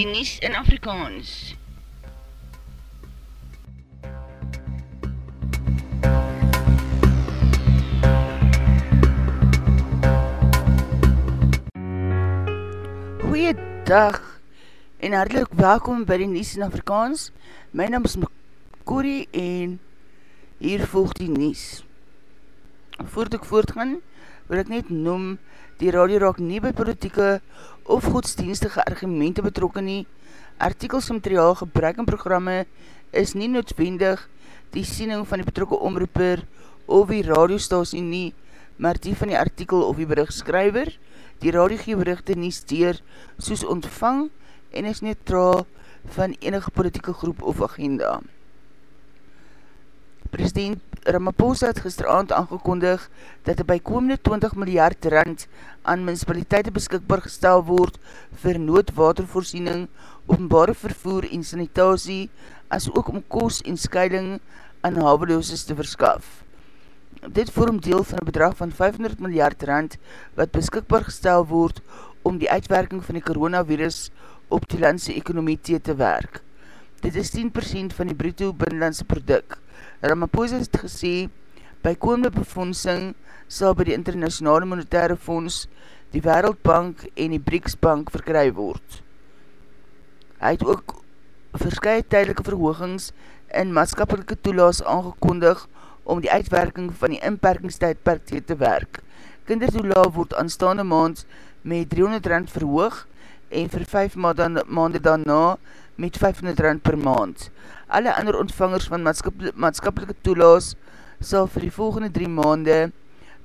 die Nies in Afrikaans. Goeiedag en hartelijk welkom by die Nies in Afrikaans. My naam is Corrie en hier volg die Nies. Voordat ek voortgaan, wil ek net noem, die radio raak nie by politieke of godsdienstige argumente betrokken nie. Artikels en materiaal, gebruik en programme is nie noodwendig die siening van die betrokke omroeper of die radiostasie nie, maar die van die artikel of die berichtskryver, die radio gee berichte nie steer soos ontvang en is neutraal van enige politieke groep of agenda. President Ramaphosa het gisteravond aangekondig dat er bykomende 20 miljard rand aan municipaliteite beskikbaar gestel word vir noodwatervoorziening, openbare vervoer en sanitasie, as ook om koos en scheiding aan havelooses te verskaf. Dit vorm deel van een bedrag van 500 miljard rand wat beskikbaar gestel word om die uitwerking van die coronavirus op die landse ekonomie te werk. Dit is 10% van die bruto binnenlandse product Ramaphosa het gesê, by komende befondsing sal by die Internationale Monetaire Fonds, die Wereldbank en die BRICS Bank verkry word. Hy het ook verskye tydelike verhoogings in maatskapelike toelaas aangekondig om die uitwerking van die inperkingstijdperk te werk. Kindertoela word aanstaande maand met 300 rand verhoog en vir 5 maande daarna met 500 rand per maand. Alle ander ontvangers van maatskapelike toelaas sal vir die volgende 3 maande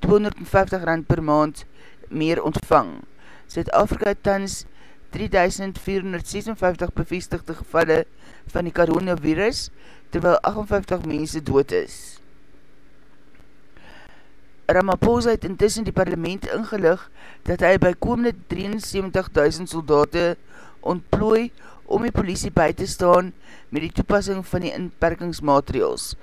250 rand per maand meer ontvang. Zuid-Afrika het tans 3456 bevestigde gevalle van die coronavirus, terwyl 58 mense dood is. Ramaphosa het intussen die parlement ingelig dat hy by komende 73.000 soldaten ontplooi om die politie by te staan met die toepassing van die inperkingsmaterials.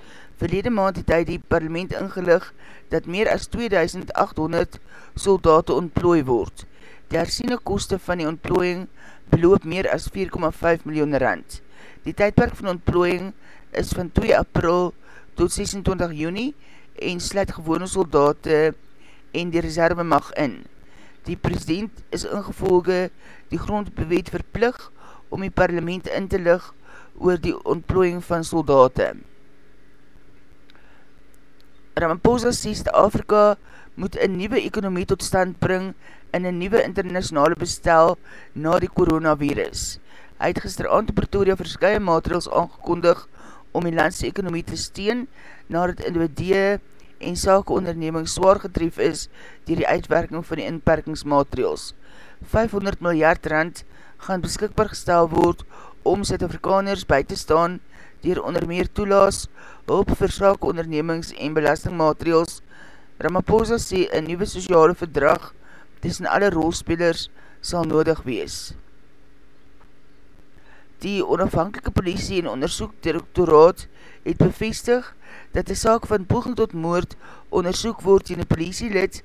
Verlede maand het hy die parlement ingelig dat meer as 2800 soldaten ontplooi word. Die hersiene koste van die ontplooiing beloop meer as 4,5 miljoen rand. Die tydperk van ontplooiing is van 2 april tot 26 juni en sluit gewone soldaten en die reserve mag in. Die president is ingevolge die grondbewet verplig om die parlement in te lig oor die ontplooiing van soldaten. Ramaphosa sê Afrika moet een nieuwe ekonomie tot stand bring in een nieuwe internationale bestel na die coronavirus. Hy het gister aan te Pretoria verskye maatregels aangekondig om die landse ekonomie te steen nadat individue en sake onderneming zwaar getref is dier die uitwerking van die inperkingsmaatregels. 500 miljard rand gaan beskikbaar gestel word om Zuid-Afrikaners by te staan dier onder meer toelaas, hulp vir sake ondernemings en belastingmaatregels. Ramaphosa sê een nieuwe sociale verdrag tussen alle rolspelers sal nodig wees. Die onafhankelike politie en onderzoek directoraat het bevestig dat die saak van poging tot moord onderzoek word in die politielid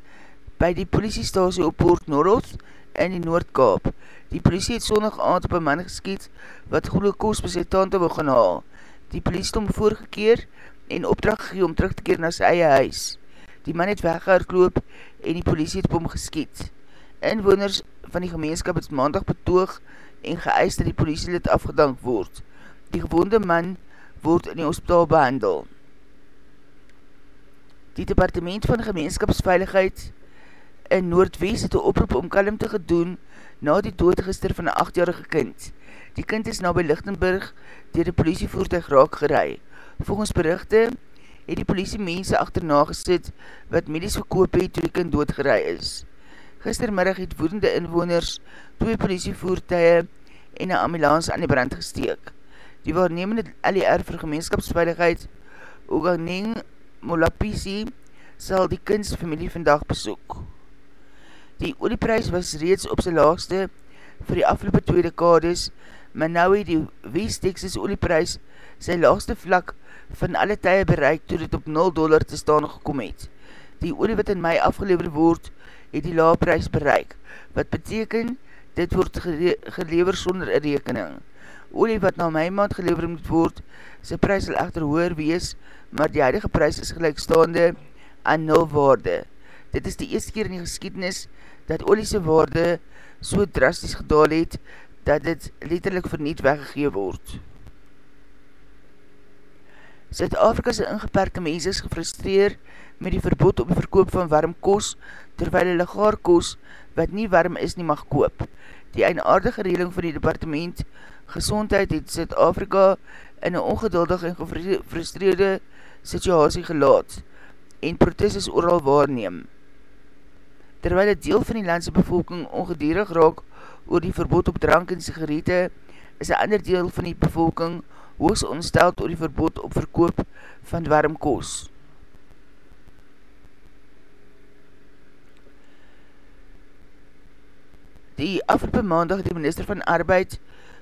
by die politiestasie op Port North in die Noordkaap. Die politie het sondag aand op een man geskiet wat goede koos by sy tante wil gaan haal. Die politie het om voorgekeer en opdracht gegee om terug te keer na sy eie huis. Die man het weggehaardloop en die politie het op hom geskiet. Inwoners van die gemeenskap het maandag betoog en geëis dat die politie lid afgedank word. Die gewonde man word in die hospitaal behandel. Die departement van gemeenskapsveiligheid in Noordwest het een oproep om kalmte gedoen na die doodgister van een 8-jarige kind. Die kind is na by Lichtenburg dier die politievoertuig raak gerei. Volgens berichte het die politie mense achterna gesit wat medies verkoop het toe die kind doodgerei is. Gistermiddag het woedende inwoners twee politievoertuie en een ambulance aan die brand gesteek. Die waarnemende LER vir gemeenskapsveiligheid Oganeng Molapisi sal die kindsfamilie vandag besoek. Die olieprys was reeds op sy laagste vir die afgelopen twee dekades, maar nou het die West Texas olieprys sy laagste vlak van alle tye bereik toe dit op 0 dollar te staan gekom het. Die olie wat in mei afgelever word, het die laagprys bereik, wat beteken Dit word gelever sonder een rekening. Olie wat na my maand gelever moet word, sy prijs sal echter hoer wees, maar die huidige prijs is gelijkstaande aan nul waarde. Dit is die eerste keer in die geschiedenis dat oliese waarde so drastisch gedaal het, dat dit letterlijk verniet weggegeef word. Zuid-Afrika'se ingeperkte mens is gefrustreer met die verbod op die verkoop van warm koos, terwyl hulle gaar koos, wat nie warm is nie mag koop. Die einaardige redeling van die departement gezondheid het Zuid-Afrika in een ongeduldig en gefrustreerde situasie gelaat en protest is ooral waarneem. Terwyl het deel van die landse bevolking ongedierig raak oor die verbod op drank en sigarete, is een ander deel van die bevolking hoogst ontsteld oor die verbod op verkoop van warm koos. Die afgelopen maandag die minister van Arbeid,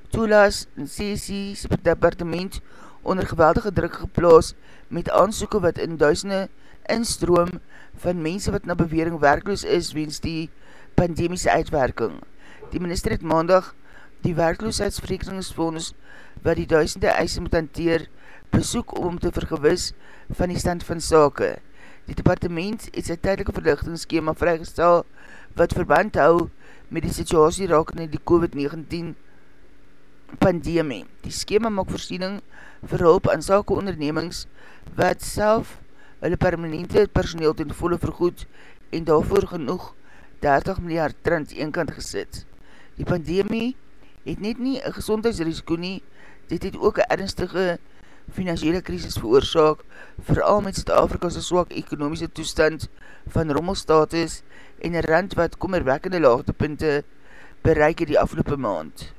Toelaas en CC's departement onder geweldige druk geplaas met aansoeken wat in duisende instroom van mense wat na bewering werkloos is wens die pandemiese uitwerking. Die minister het maandag die werkloosheidsverrekeringsfonds wat die duisende eise moet hanteer besoek om te vergewis van die stand van sake. Die departement het sy tydelike verlichtingsskema vrygestel wat verband hou met die situasie rakende die COVID-19 pandemie. Die skema maak voorsiening vir hulp aan sake ondernemings wat self hulle permanente personeel ten volle vergoed en daarvoor genoeg 30 miljard trend eenkant gesit. Die pandemie het net nie een gezondheidsrisiko nie, dit het ook een ernstige financiële krisis veroorzaak, vooral met Zuid-Afrika's swak ekonomiese toestand van rommelstatus en een rand wat kommerwekkende laagtepunte bereik die afgelopen maand.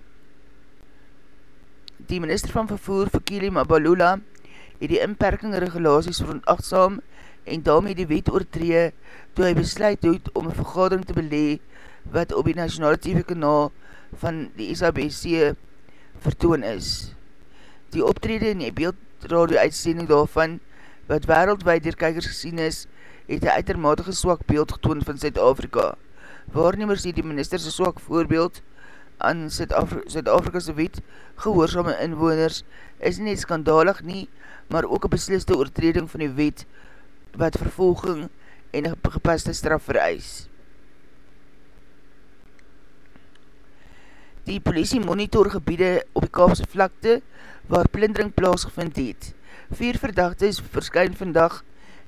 Die minister van vervoer, Fakili Mabalula, het die inperking regulaties verontachtsam en daarmee die wet oortree toe hy besluit doet om een vergadering te belee wat op die nationale TV kanaal van die SABC vertoon is. Die optrede en die beeldradio uitsending daarvan wat wereldwijd dier kijkers gesien is, het een uitermatige swak beeld getoond van Zuid-Afrika. Waarnemers die die ministerse swak voorbeeld aan Zuid-Afrikase wet gehoorzame inwoners is nie skandalig nie, maar ook een besliste oortreding van die wet wat vervolging en gepaste straf vereis. Die politie monitor gebiede op die Kaapse vlakte waar plindering plaasgevind het. Vier verdachtes verskyn vandag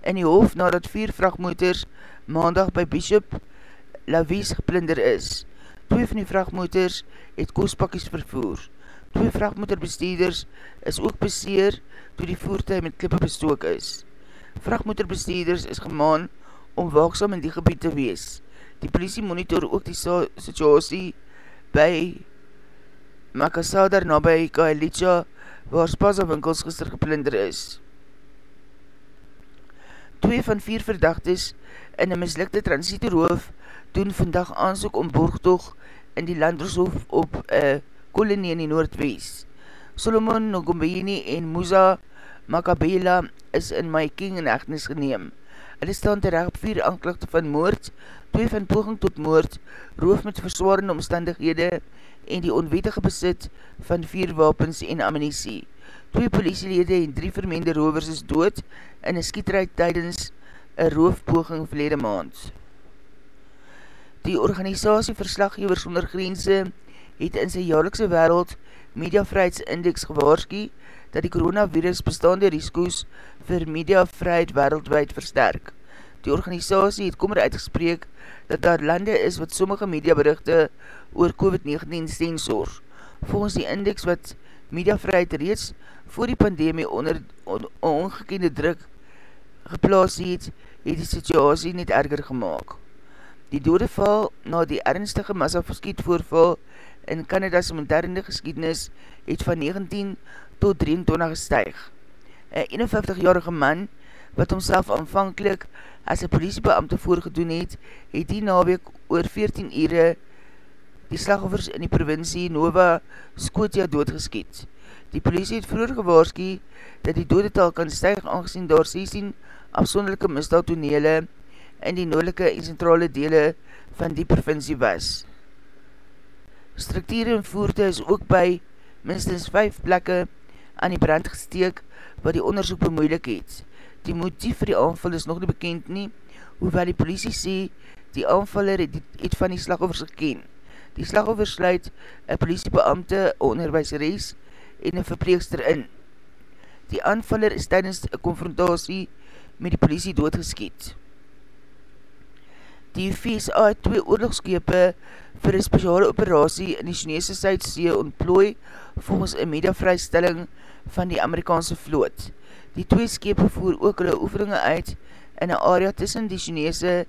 in die hoofd nadat vier vrachtmotors maandag by Bishop Lavies geplinder is. Twee van die vrachtmotors het koospakkies vervoer. Twee vrachtmotorbestuurders is ook beseer toe die voertuig met klippe bestook is. Vrachtmotorbestuurders is gemaan om waaksam in die gebied te wees. Die politie monitor ook die situasie by Makasadar na by Kaelitja waar Spaza winkels gister geplinder is. Twee van vier verdachtes in een mislikte transieterhoof doen vandag aansoek om borgtoog in die landrooshof op uh, kolonie in die Noordwees. Solomon Nogombeni en Musa Makabela is in my king in echtnis geneem. Hulle staan terecht op vier aanklagte van moord, twee van poging tot moord, roof met verswarende omstandighede en die onwetige besit van vier wapens en ammunisie. Twee politielede en drie vermeende rovers is dood in een skietrijd tydens een roofpoging verlede maand. Die organisatie Verslaggevers onder Grense het in sy jaarlikse wereld Mediavrijheidsindex gewaarski dat die coronavirus bestaande risikoes vir mediavrijheid wereldwijd versterk. Die organisatie het kommer uitgespreek dat daar lande is wat sommige mediaberichte oor COVID-19 sensor. Volgens die index wat mediavrijheid reeds voor die pandemie onder on, ongekende druk geplaas het, het die situasie net erger gemaakt. Die dodeval na die ernstige massa verskiet voorval in Canada's moderne geskiednis het van 19 tot 23 gestuig. Een 51-jarige man, wat homself aanvankelijk as een politiebeamte voorgedoen het, het die naweek oor 14 ure die slagoffers in die provincie Nova Scotia doodgeskiet. Die politie het vroeger gewaarski dat die dodetal kan stuig aangezien daar 16 afsonderlijke misdaadtonele in die noordelike en centrale dele van die provincie was. Structuur en voerte is ook by minstens 5 plekke aan die brand gesteek wat die onderzoek bemoeilik het. Die motief vir die aanval is nog nie bekend nie, hoewel die politie sê die aanvaller het, het van die slagoffers geken. Die slagoffers sluit een politiebeamte, onderwijseres en een verpleegster in. Die aanvaller is tydens een confrontatie met die politie doodgeskiet. Die VSA twee oorlogskepe vir een speciale operatie in die Chinese Suidsee ontplooi volgens een mediavrystelling van die Amerikaanse vloot. Die twee skepe voer ook hulle oefeninge uit in een area tussen die Chinese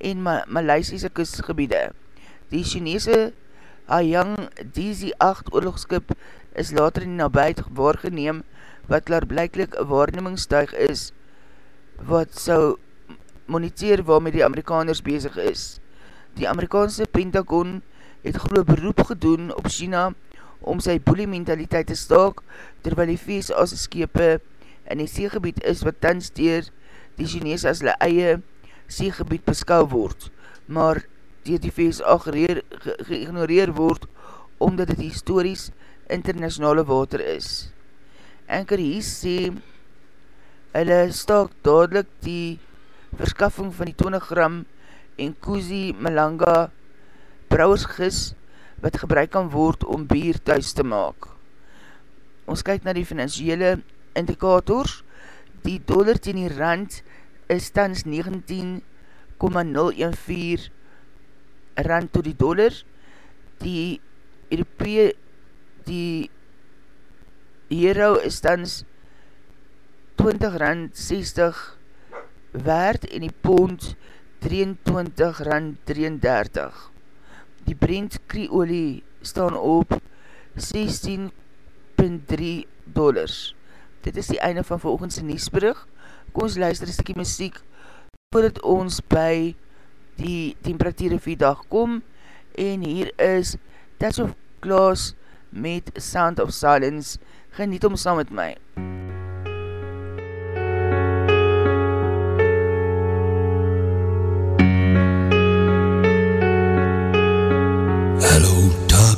en Ma Maleisiese kustgebiede. Die Chinese Hayang DC-8 oorlogskip is later in die nabijheid waargeneem wat klaar blijklik een waarnemingstuig is wat sou moniteer waarmee die Amerikaners bezig is. Die Amerikaanse Pentagon het geloof beroep gedoen op China om sy boelie mentaliteit te staak, terwyl die VSA's skepe in die seegebied is wat tans dier die Chinese as hulle eie seegebied beskou word, maar dier die VSA geignoreer ge word omdat het historisch internationale water is. Enker hier sê hulle staak dadelijk die verskaffing van die 20 gram en Kuzi Malanga brouwersgis wat gebruik kan word om bier thuis te maak. Ons kyk na die financiële indikators. Die dollar ten die rand is tans 19,014 rand to die dollar. Die Europee, die euro is tans 20 rand 60 werd en die pond 23 rand 33. Die Brent krieolie staan op 16.3 dollars. Dit is die einde van volgens die Niesbrug. Kom ons luister een stikkie muziek voordat ons by die temperatuur vir die dag kom en hier is Touch of Glass met Sound of Silence. Geniet om saam met my.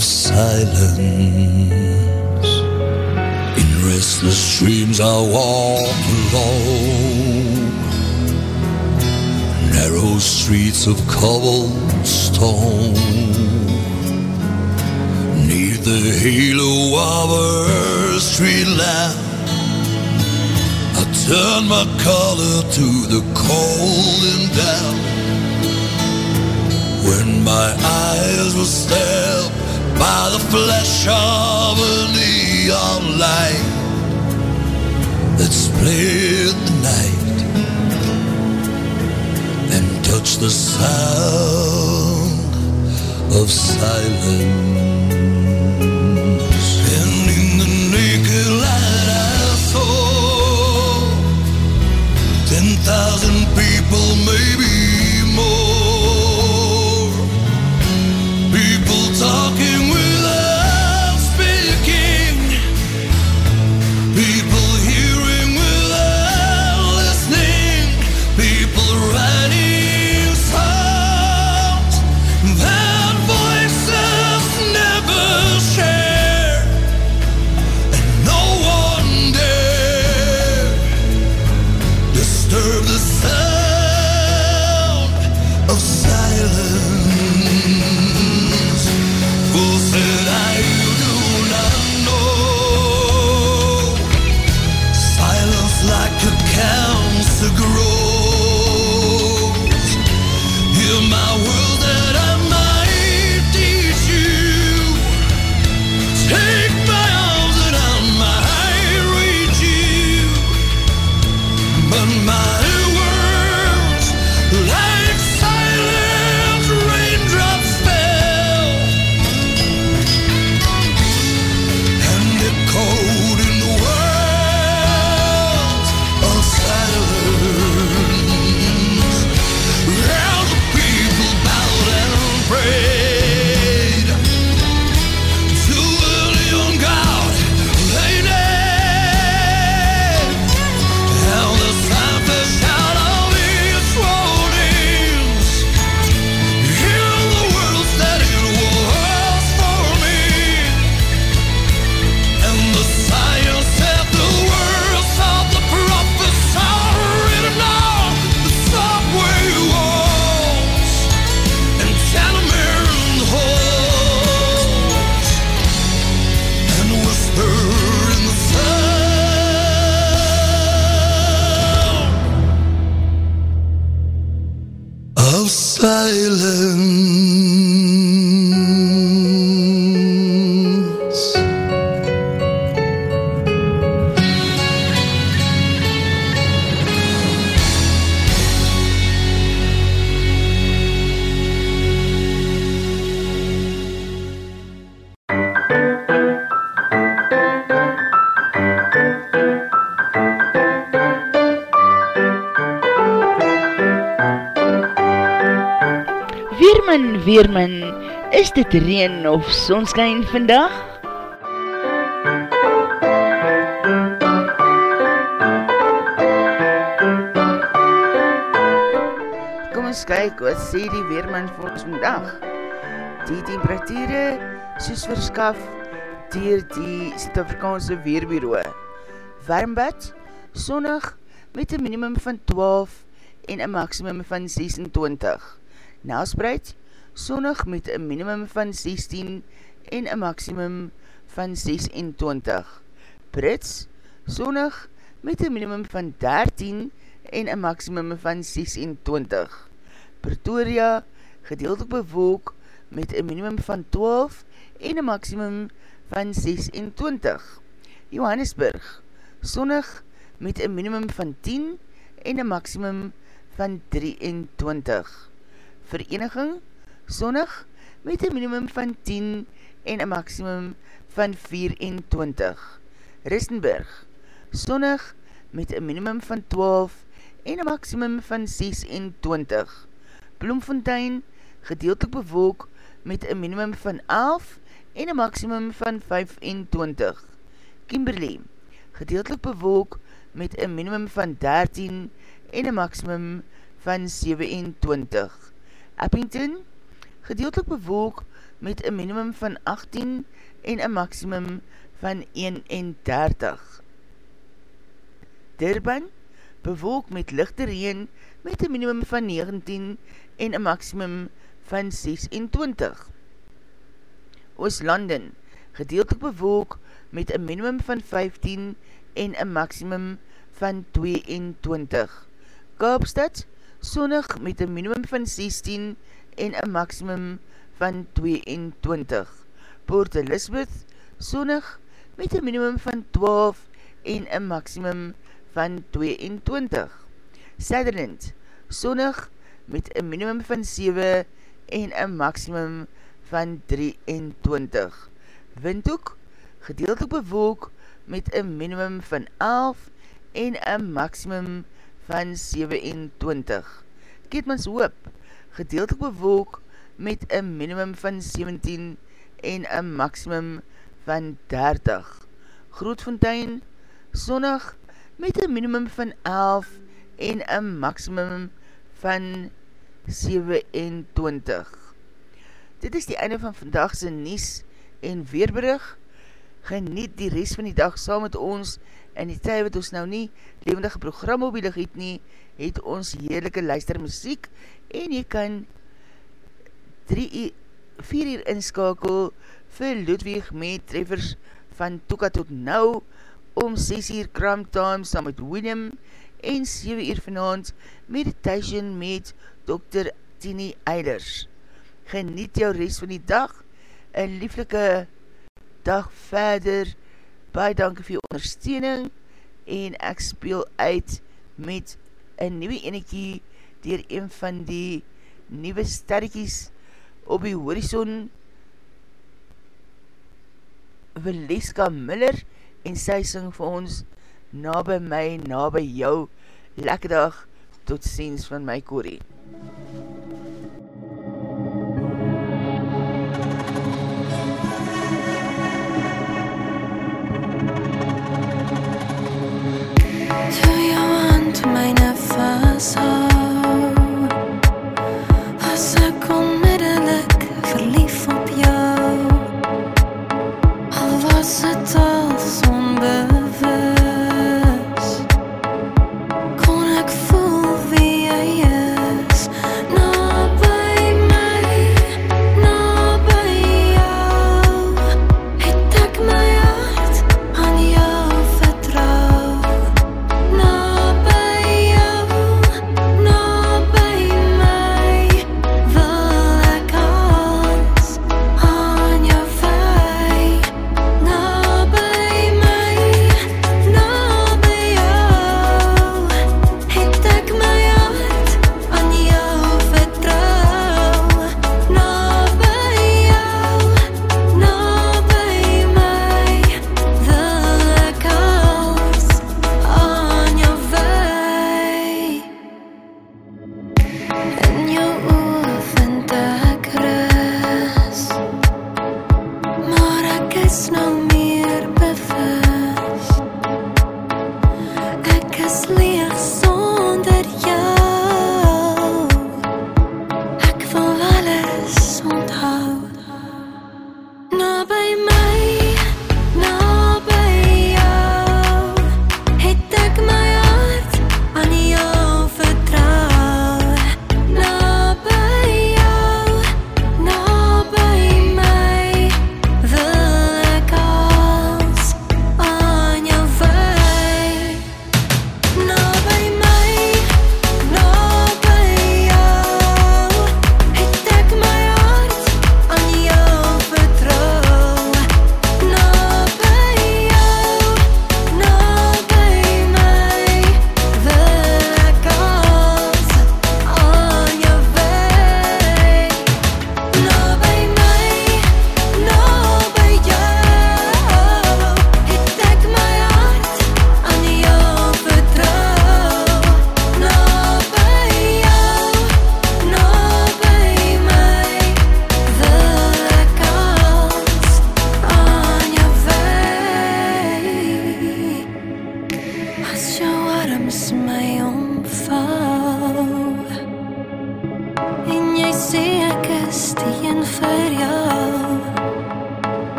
of silence. In restless dreams, I walk alone, narrow streets of cobblestone. Neath the halo of a street lamp I turn my collar to the cold and damp. When my eyes were stabbed by the flash of a neon light that split the night and touched the sound of silence. thousand people, maybe more. Weerman, Weerman, is dit reen of sonskijn vandag? Kom ons kyk wat sê die Weerman vir ons vandag. Die temperatuur soos verskaf dier die Suid-Afrikaanse Weerbureau. Warmbad, sonnig met een minimum van 12 en een maximum van 26. Nelspreid, sonnig met een minimum van 16 en een maximum van 26. Brits, sonnig met een minimum van 13 en een maximum van 26. Pretoria, gedeeltelik bewolk met een minimum van 12 en een maximum van 26. Johannesburg, sonnig met een minimum van 10 en een maximum van 23. Vereniging, sonnig met een minimum van 10 en een maximum van 24. Ristenburg, sonnig met een minimum van 12 en een maximum van 26. Bloemfontein, gedeeltelik bewolk met een minimum van 11 en een maximum van 25. Kimberley, gedeeltelik bewolk met een minimum van 13 en een maximum van 27. Eppington, gedeeltelik bewolk met een minimum van 18 en een maximum van 31. Durban, bewolk met lichte reen met een minimum van 19 en een maximum van 26. Ooslanden, gedeeltelik bewolk met een minimum van 15 en een maximum van 22. Kaapstad, sonnig met een minimum van 16 en een maximum van 22. Port Elizabeth, sonnig met een minimum van 12 en een maximum van 22. Sutherland, sonnig met een minimum van 7 en een maximum van 23. Windhoek, gedeeltelik bewolk met een minimum van 11 en een maximum van 27. Keetmans hoop, gedeeltelik bewolk met een minimum van 17 en een maximum van 30. Grootfontein, sonnig met een minimum van 11 en een maximum van 27. Dit is die einde van vandagse Nies en Weerbrug. Geniet die rest van die dag saam met ons en die tyd wat ons nou nie levendige program mobielig het nie, het ons heerlijke luister muziek en jy kan 3 4 uur inskakel vir Ludwig met treffers van Toeka tot nou om 6 uur Cram Time saam met William en 7 uur vanavond Meditation met Dr. Tini Eilers. Geniet jou rest van die dag, een lieflike dag verder, baie dankie vir jou ondersteuning en ek speel uit met een nieuwe enekie dier een van die nieuwe sterretjies op die horizon. Valeska Miller en sy sing vir ons na by my, na by jou. Lekker dag, tot ziens van my Corrie So.